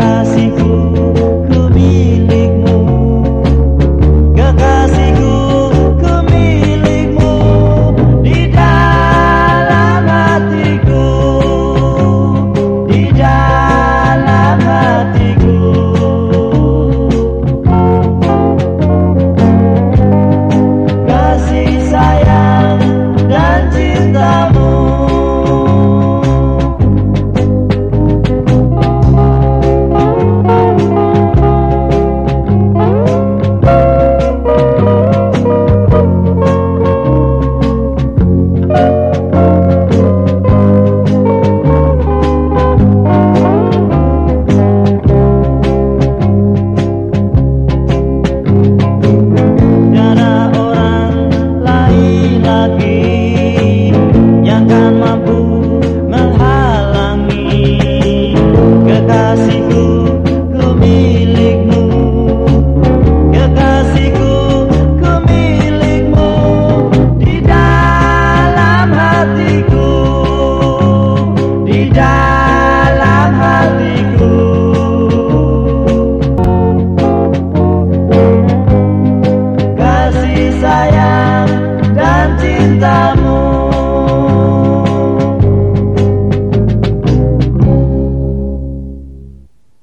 Kasihku, ku milikmu kekasihku ku milikmu di dalam hatiku di dalam lagi.